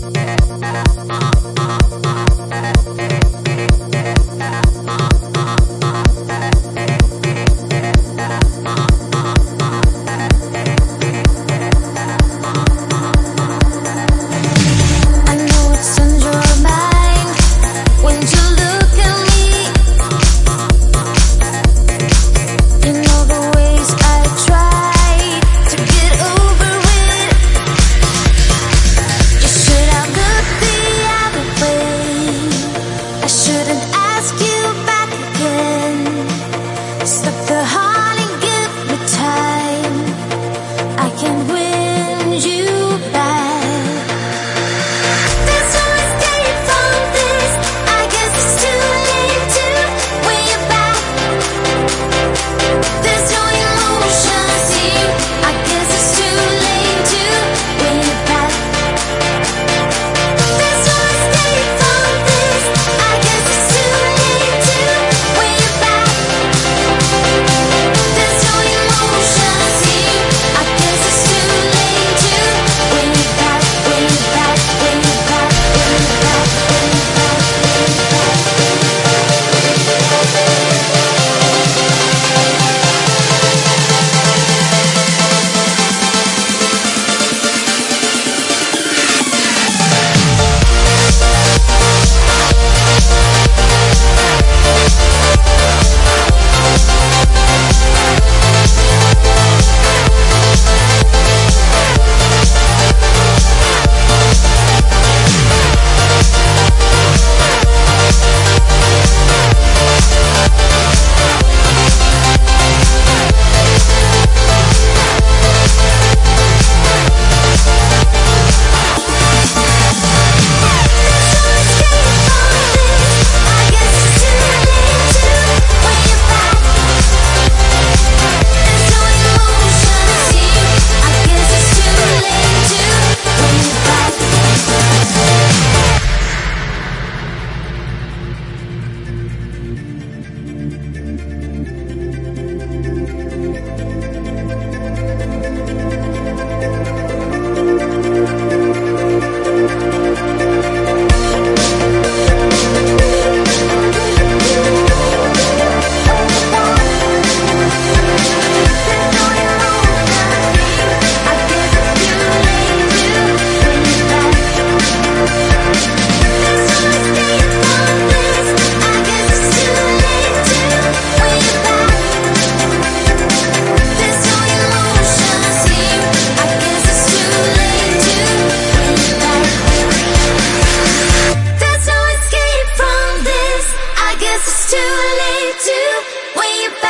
Bye. too late to. When you